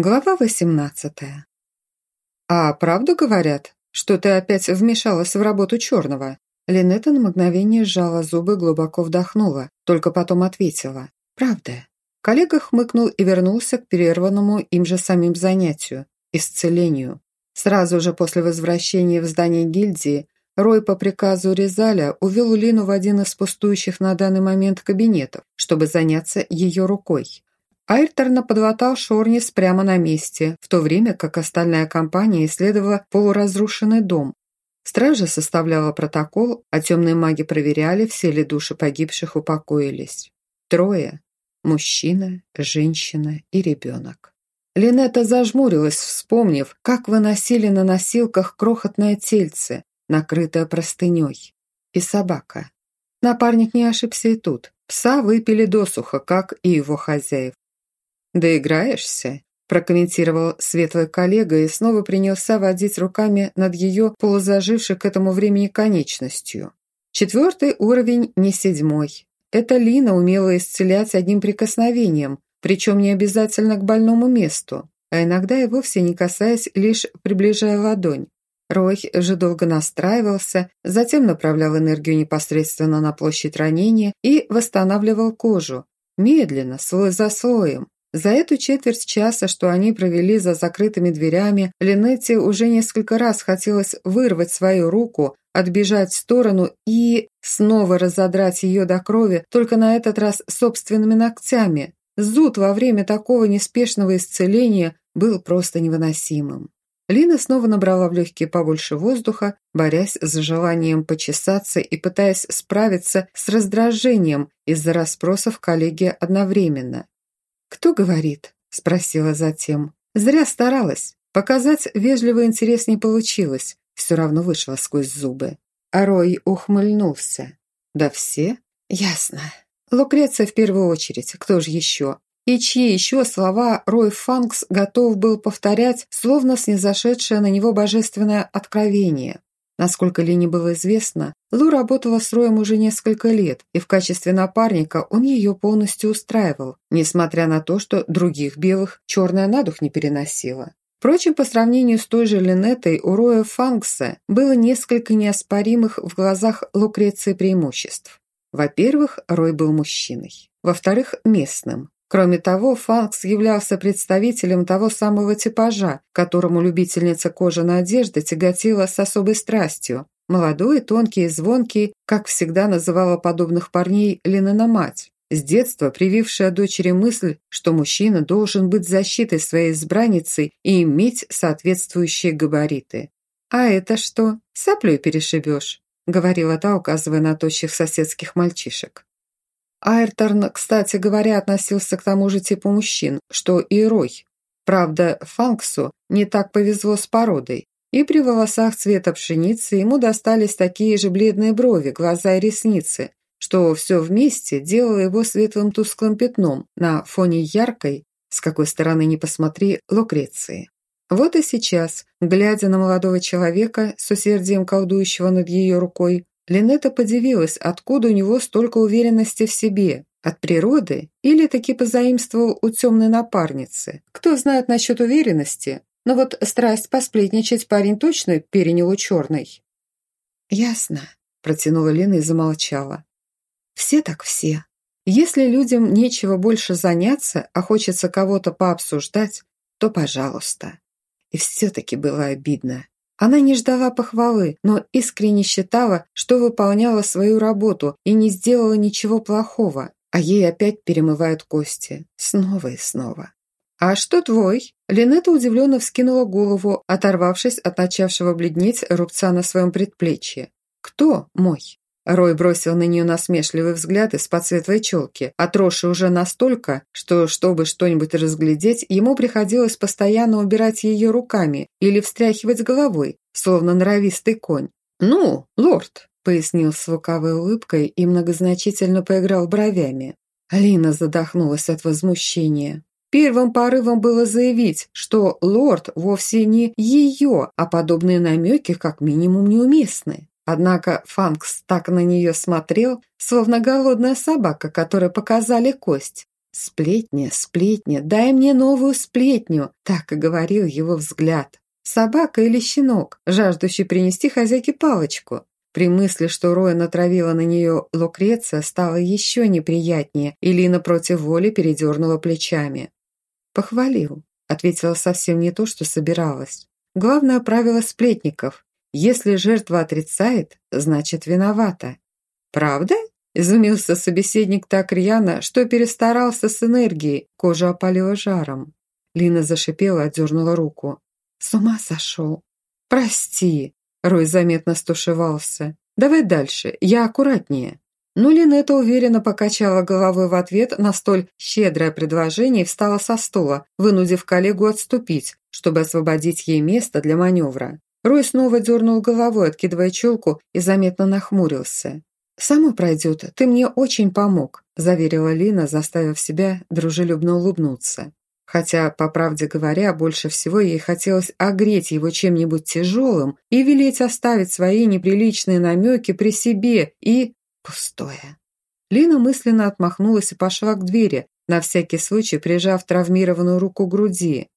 Глава восемнадцатая. «А правду говорят, что ты опять вмешалась в работу черного?» Линетта на мгновение сжала зубы, глубоко вдохнула, только потом ответила. «Правда». Коллега хмыкнул и вернулся к прерванному им же самим занятию – исцелению. Сразу же после возвращения в здание гильдии Рой по приказу Резаля увел Лину в один из пустующих на данный момент кабинетов, чтобы заняться ее рукой. Айрторна подватал Шорнис прямо на месте, в то время как остальная компания исследовала полуразрушенный дом. Стража составляла протокол, а темные маги проверяли, все ли души погибших упокоились. Трое – мужчина, женщина и ребенок. Линетта зажмурилась, вспомнив, как выносили на носилках крохотное тельце, накрытое простыней. И собака. Напарник не ошибся и тут. Пса выпили досуха, как и его хозяев. «Доиграешься?» – прокомментировал светлый коллега и снова принялся водить руками над ее полузажившей к этому времени конечностью. Четвертый уровень не седьмой. Это Лина умела исцелять одним прикосновением, причем не обязательно к больному месту, а иногда и вовсе не касаясь, лишь приближая ладонь. Рой же долго настраивался, затем направлял энергию непосредственно на площадь ранения и восстанавливал кожу, медленно, слой за слоем, за эту четверть часа, что они провели за закрытыми дверями, Линетте уже несколько раз хотелось вырвать свою руку, отбежать в сторону и снова разодрать ее до крови, только на этот раз собственными ногтями. Зуд во время такого неспешного исцеления был просто невыносимым. Лина снова набрала в легкие побольше воздуха, борясь с желанием почесаться и пытаясь справиться с раздражением из-за расспросов коллеги одновременно. «Кто говорит?» – спросила затем. «Зря старалась. Показать вежливый интерес не получилось. Все равно вышла сквозь зубы». А Рой ухмыльнулся. «Да все?» «Ясно. Лукреция в первую очередь. Кто же еще?» И чьи еще слова Рой Фанкс готов был повторять, словно снизошедшее на него божественное откровение. Насколько Лене было известно, Лу работала с Роем уже несколько лет, и в качестве напарника он ее полностью устраивал, несмотря на то, что других белых черная на дух не переносила. Впрочем, по сравнению с той же Линетой, у Роя Фанкса было несколько неоспоримых в глазах Лукреции преимуществ. Во-первых, Рой был мужчиной. Во-вторых, местным. Кроме того, Фанкс являлся представителем того самого типажа, которому любительница кожаной одежды тяготила с особой страстью. Молодой, тонкий и звонкий, как всегда называла подобных парней Ленина мать. С детства привившая дочери мысль, что мужчина должен быть защитой своей избранницы и иметь соответствующие габариты. «А это что? Соплей перешибешь», — говорила та, указывая на тощих соседских мальчишек. Айрторн, кстати говоря, относился к тому же типу мужчин, что и Рой. Правда, Фанксу не так повезло с породой, и при волосах цвета пшеницы ему достались такие же бледные брови, глаза и ресницы, что все вместе делало его светлым тусклым пятном на фоне яркой, с какой стороны ни посмотри, лукреции. Вот и сейчас, глядя на молодого человека с усердием колдующего над ее рукой, Линета подивилась, откуда у него столько уверенности в себе. От природы или таки позаимствовал у темной напарницы? Кто знает насчет уверенности, но вот страсть посплетничать парень точно перенял у черной. «Ясно», – протянула Лена и замолчала. «Все так все. Если людям нечего больше заняться, а хочется кого-то пообсуждать, то пожалуйста». И все-таки было обидно. Она не ждала похвалы, но искренне считала, что выполняла свою работу и не сделала ничего плохого, а ей опять перемывают кости. Снова и снова. «А что твой?» Линетта удивленно вскинула голову, оторвавшись от начавшего бледнеть рубца на своем предплечье. «Кто мой?» Рой бросил на нее насмешливый взгляд из-под светлой челки, отросший уже настолько, что, чтобы что-нибудь разглядеть, ему приходилось постоянно убирать ее руками или встряхивать головой, словно норовистый конь. «Ну, лорд», — пояснил с лукавой улыбкой и многозначительно поиграл бровями. Алина задохнулась от возмущения. Первым порывом было заявить, что лорд вовсе не ее, а подобные намеки как минимум неуместны. Однако Фанкс так на нее смотрел, словно голодная собака, которой показали кость. «Сплетня, сплетня, дай мне новую сплетню!» Так и говорил его взгляд. Собака или щенок, жаждущий принести хозяйке палочку. При мысли, что Роя натравила на нее Лукреция, стало еще неприятнее, и Лина против воли передернула плечами. «Похвалил», — ответила совсем не то, что собиралась. «Главное правило сплетников. Если жертва отрицает, значит виновата». «Правда?» – изумился собеседник так рьяно, что перестарался с энергией, кожа опалила жаром. Лина зашипела, отдернула руку. «С ума сошел!» «Прости!» Рой заметно стушевался. «Давай дальше, я аккуратнее». Но Линетта уверенно покачала головой в ответ на столь щедрое предложение и встала со стула, вынудив коллегу отступить, чтобы освободить ей место для маневра. Рой снова дернул головой, откидывая челку, и заметно нахмурился. «Само пройдет, ты мне очень помог», – заверила Лина, заставив себя дружелюбно улыбнуться. Хотя, по правде говоря, больше всего ей хотелось огреть его чем-нибудь тяжелым и велеть оставить свои неприличные намеки при себе и... пустое. Лина мысленно отмахнулась и пошла к двери, на всякий случай прижав травмированную руку к груди.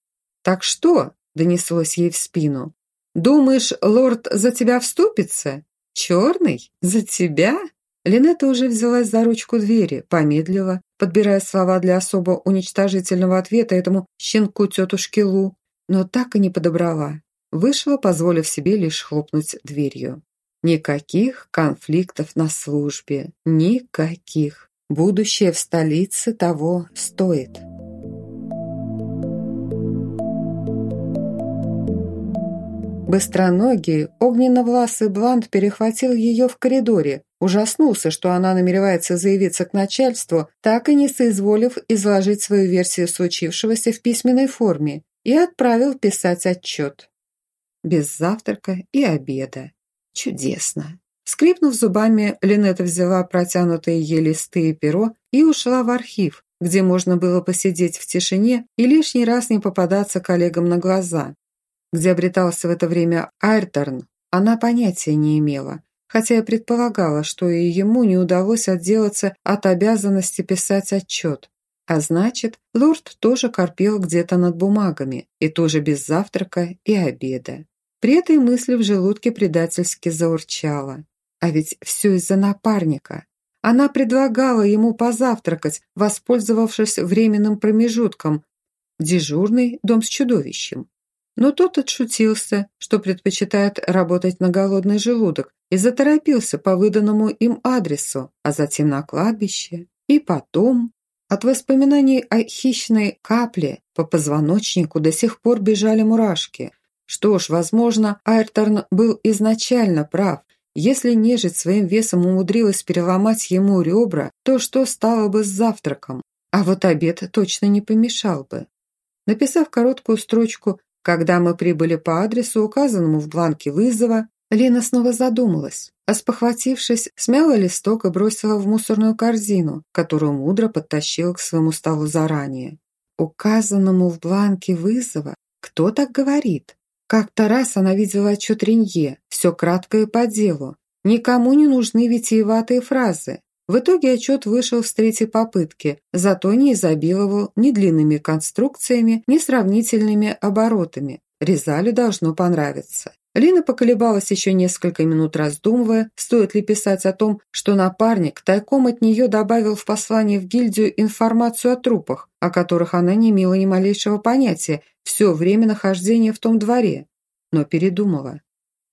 «Так что?» – донеслось ей в спину. «Думаешь, лорд за тебя вступится? Черный? За тебя?» Линетта уже взялась за ручку двери, помедлила, подбирая слова для особо уничтожительного ответа этому щенку тетушки Лу, но так и не подобрала. Вышла, позволив себе лишь хлопнуть дверью. Никаких конфликтов на службе. Никаких. Будущее в столице того стоит. Быстроногий, огненно-власый Блант перехватил ее в коридоре, ужаснулся, что она намеревается заявиться к начальству, так и не соизволив изложить свою версию случившегося в письменной форме, и отправил писать отчет. Без завтрака и обеда. Чудесно. Скрипнув зубами, Линета взяла протянутые ей листы и перо и ушла в архив, где можно было посидеть в тишине и лишний раз не попадаться коллегам на глаза, где обретался в это время Айрторн, она понятия не имела, хотя и предполагала, что и ему не удалось отделаться от обязанности писать отчет. А значит, лорд тоже корпел где-то над бумагами, и тоже без завтрака и обеда. При этой мысли в желудке предательски заурчало. А ведь все из-за напарника. Она предлагала ему позавтракать, воспользовавшись временным промежутком. Дежурный дом с чудовищем. Но тот отшутился, что предпочитает работать на голодный желудок, и заторопился по выданному им адресу, а затем на кладбище. И потом... От воспоминаний о хищной капле по позвоночнику до сих пор бежали мурашки. Что ж, возможно, Айрторн был изначально прав. Если нежить своим весом умудрилась переломать ему ребра, то что стало бы с завтраком? А вот обед точно не помешал бы. Написав короткую строчку когда мы прибыли по адресу, указанному в бланке вызова, Лена снова задумалась, а спохватившись, смяла листок и бросила в мусорную корзину, которую мудро подтащила к своему столу заранее. Указанному в бланке вызова? Кто так говорит? Как-то раз она видела отчет Ренье, все кратко и по делу. Никому не нужны витиеватые фразы. В итоге отчет вышел с третьей попытки, зато не изобиловал ни длинными конструкциями, ни сравнительными оборотами. Резалю должно понравиться. Лина поколебалась еще несколько минут, раздумывая, стоит ли писать о том, что напарник тайком от нее добавил в послание в гильдию информацию о трупах, о которых она не имела ни малейшего понятия все время нахождения в том дворе. Но передумала.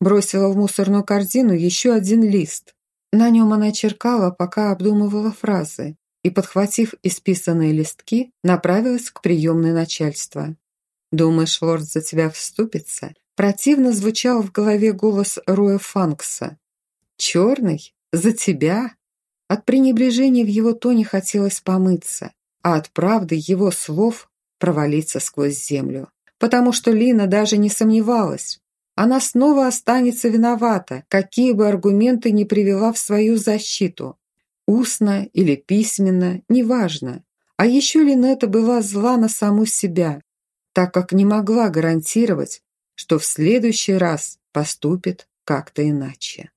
Бросила в мусорную корзину еще один лист. На нем она черкала, пока обдумывала фразы, и, подхватив исписанные листки, направилась к приемной начальства. «Думаешь, лорд за тебя вступится?» Противно звучал в голове голос Роя Фанкса. «Черный? За тебя?» От пренебрежения в его тоне хотелось помыться, а от правды его слов провалиться сквозь землю. Потому что Лина даже не сомневалась она снова останется виновата, какие бы аргументы ни привела в свою защиту. Устно или письменно, неважно. А еще Линетта была зла на саму себя, так как не могла гарантировать, что в следующий раз поступит как-то иначе.